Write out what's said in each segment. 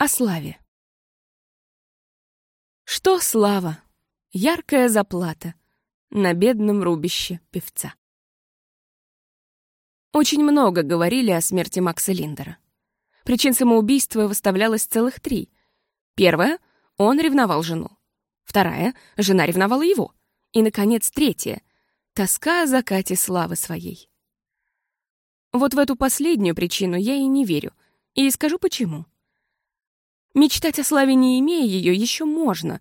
О славе. Что слава? Яркая заплата на бедном рубище певца. Очень много говорили о смерти Макса Линдера. Причин самоубийства выставлялось целых три. Первая — он ревновал жену. Вторая — жена ревновала его. И, наконец, третья — тоска о закате славы своей. Вот в эту последнюю причину я и не верю, и скажу почему. Мечтать о славе не имея ее еще можно,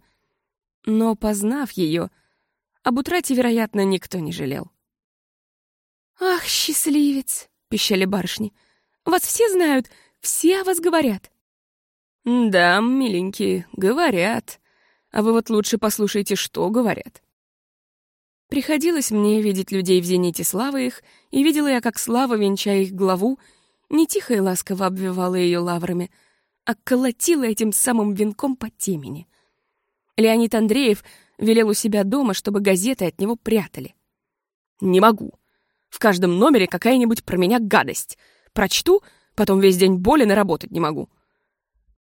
но, познав ее, об утрате, вероятно, никто не жалел. «Ах, счастливец!» — пищали барышни. «Вас все знают, все о вас говорят». «Да, миленькие, говорят. А вы вот лучше послушайте, что говорят». Приходилось мне видеть людей в зените славы их, и видела я, как слава, венчая их главу, не тихо и ласково обвивала ее лаврами, а колотила этим самым венком по темени. Леонид Андреев велел у себя дома, чтобы газеты от него прятали. «Не могу. В каждом номере какая-нибудь про меня гадость. Прочту, потом весь день болен и работать не могу».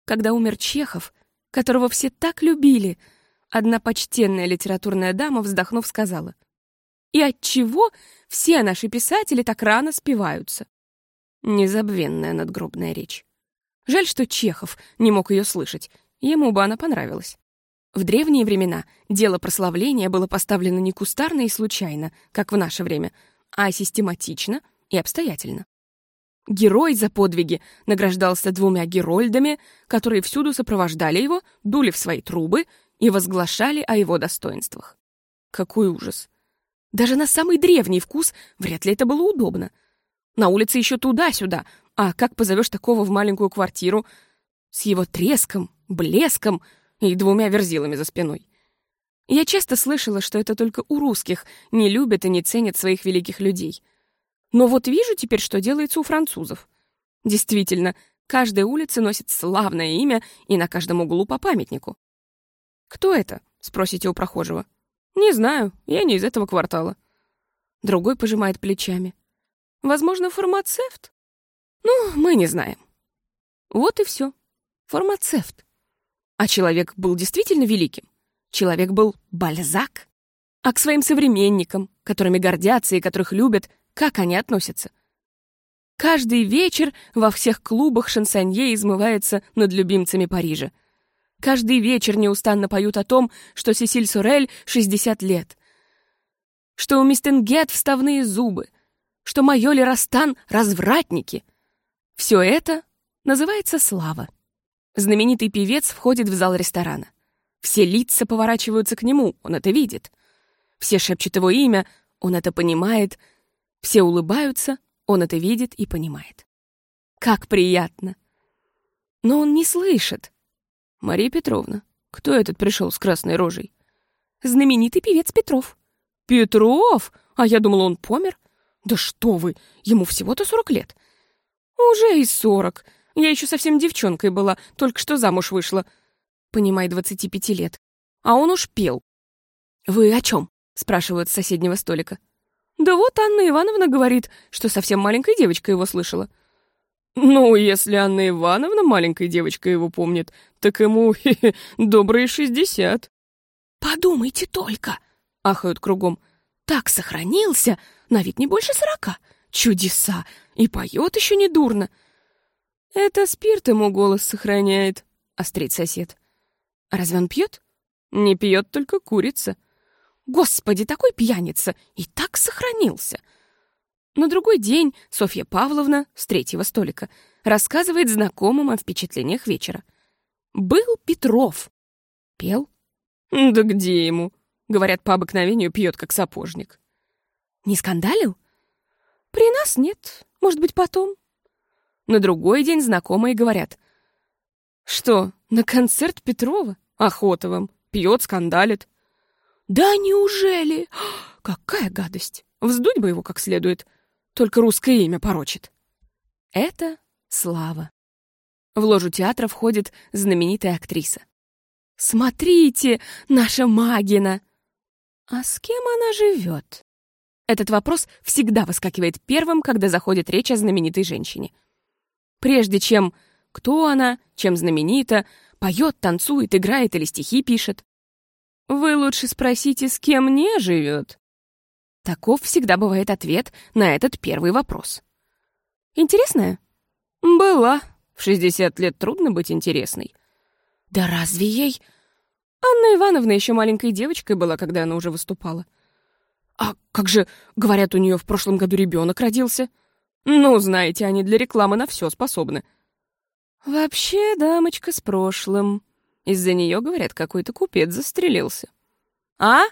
Когда умер Чехов, которого все так любили — Одна почтенная литературная дама, вздохнув, сказала. «И отчего все наши писатели так рано спиваются?» Незабвенная надгробная речь. Жаль, что Чехов не мог ее слышать, ему бы она понравилась. В древние времена дело прославления было поставлено не кустарно и случайно, как в наше время, а систематично и обстоятельно. Герой за подвиги награждался двумя герольдами, которые всюду сопровождали его, дули в свои трубы и возглашали о его достоинствах. Какой ужас! Даже на самый древний вкус вряд ли это было удобно. На улице еще туда-сюда, а как позовешь такого в маленькую квартиру с его треском, блеском и двумя верзилами за спиной? Я часто слышала, что это только у русских не любят и не ценят своих великих людей. Но вот вижу теперь, что делается у французов. Действительно, каждая улица носит славное имя и на каждом углу по памятнику. «Кто это?» — спросите у прохожего. «Не знаю, я не из этого квартала». Другой пожимает плечами. «Возможно, фармацевт?» «Ну, мы не знаем». Вот и все. Фармацевт. А человек был действительно великим. Человек был Бальзак. А к своим современникам, которыми гордятся и которых любят, как они относятся? Каждый вечер во всех клубах шансонье измывается над любимцами Парижа. Каждый вечер неустанно поют о том, что Сесиль Сурель 60 лет, что у Мистенгет вставные зубы, что Майоли Растан — развратники. Все это называется слава. Знаменитый певец входит в зал ресторана. Все лица поворачиваются к нему, он это видит. Все шепчут его имя, он это понимает. Все улыбаются, он это видит и понимает. Как приятно! Но он не слышит, «Мария Петровна, кто этот пришел с красной рожей?» «Знаменитый певец Петров». «Петров? А я думала, он помер». «Да что вы, ему всего-то сорок лет». «Уже и сорок. Я еще совсем девчонкой была, только что замуж вышла». Понимай, двадцати пяти лет. А он уж пел. «Вы о чем?» — спрашивают с соседнего столика. «Да вот Анна Ивановна говорит, что совсем маленькая девочка его слышала». Ну, если Анна Ивановна, маленькая девочка, его помнит, так ему хе -хе, добрые шестьдесят. «Подумайте только!» — ахают кругом. «Так сохранился, на вид не больше сорока. Чудеса! И поет еще не дурно!» «Это спирт ему голос сохраняет», — острит сосед. «А разве он пьет?» «Не пьет только курица». «Господи, такой пьяница! И так сохранился!» На другой день Софья Павловна с третьего столика рассказывает знакомым о впечатлениях вечера. «Был Петров». Пел? «Да где ему?» Говорят, по обыкновению пьет, как сапожник. «Не скандалил?» «При нас нет. Может быть, потом». На другой день знакомые говорят. «Что, на концерт Петрова? Охота. Пьет, скандалит». «Да неужели? Какая гадость! Вздуть бы его как следует только русское имя порочит. Это Слава. В ложу театра входит знаменитая актриса. «Смотрите, наша Магина!» «А с кем она живет?» Этот вопрос всегда выскакивает первым, когда заходит речь о знаменитой женщине. Прежде чем кто она, чем знаменита, поет, танцует, играет или стихи пишет. Вы лучше спросите, с кем не живет. Таков всегда бывает ответ на этот первый вопрос. Интересная? Была. В 60 лет трудно быть интересной. Да разве ей... Анна Ивановна еще маленькой девочкой была, когда она уже выступала. А как же, говорят, у нее в прошлом году ребенок родился? Ну, знаете, они для рекламы на все способны. Вообще, дамочка с прошлым. Из-за нее, говорят, какой-то купец застрелился. А?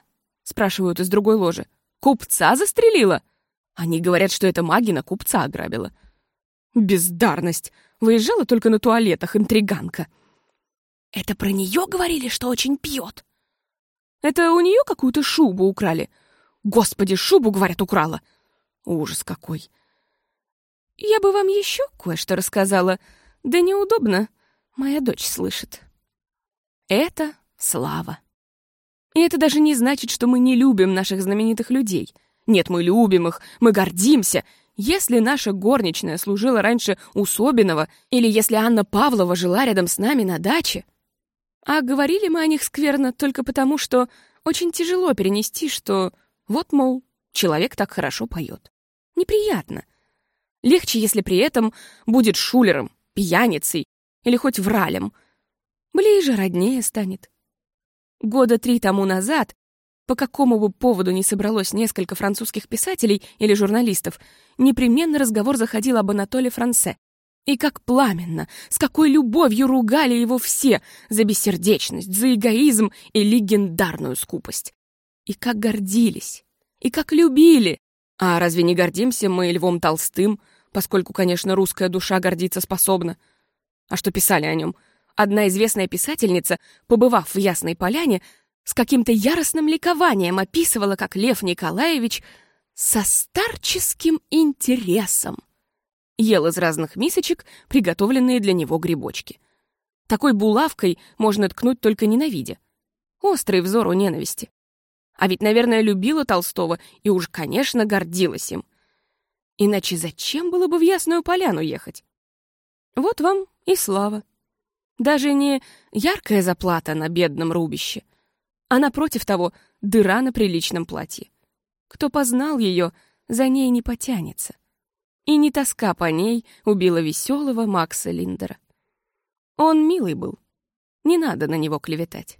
Спрашивают из другой ложи. Купца застрелила? Они говорят, что это Магина купца ограбила. Бездарность. Выезжала только на туалетах, интриганка. Это про нее говорили, что очень пьет? Это у нее какую-то шубу украли? Господи, шубу, говорят, украла. Ужас какой. Я бы вам еще кое-что рассказала, да неудобно. Моя дочь слышит. Это слава. И это даже не значит, что мы не любим наших знаменитых людей. Нет, мы любим их, мы гордимся. Если наша горничная служила раньше у Собинова, или если Анна Павлова жила рядом с нами на даче. А говорили мы о них скверно только потому, что очень тяжело перенести, что вот, мол, человек так хорошо поет. Неприятно. Легче, если при этом будет шулером, пьяницей или хоть вралем. Ближе, роднее станет. Года три тому назад, по какому бы поводу ни собралось несколько французских писателей или журналистов, непременно разговор заходил об Анатоле Франце. И как пламенно, с какой любовью ругали его все за бессердечность, за эгоизм и легендарную скупость. И как гордились, и как любили. А разве не гордимся мы Львом Толстым, поскольку, конечно, русская душа гордиться способна? А что писали о нем? Одна известная писательница, побывав в Ясной Поляне, с каким-то яростным ликованием описывала, как Лев Николаевич со старческим интересом ел из разных мисочек приготовленные для него грибочки. Такой булавкой можно ткнуть только ненавидя. Острый взор у ненависти. А ведь, наверное, любила Толстого и уж, конечно, гордилась им. Иначе зачем было бы в Ясную Поляну ехать? Вот вам и слава. Даже не яркая заплата на бедном рубище, а напротив того дыра на приличном платье. Кто познал ее, за ней не потянется. И не тоска по ней убила веселого Макса Линдера. Он милый был, не надо на него клеветать.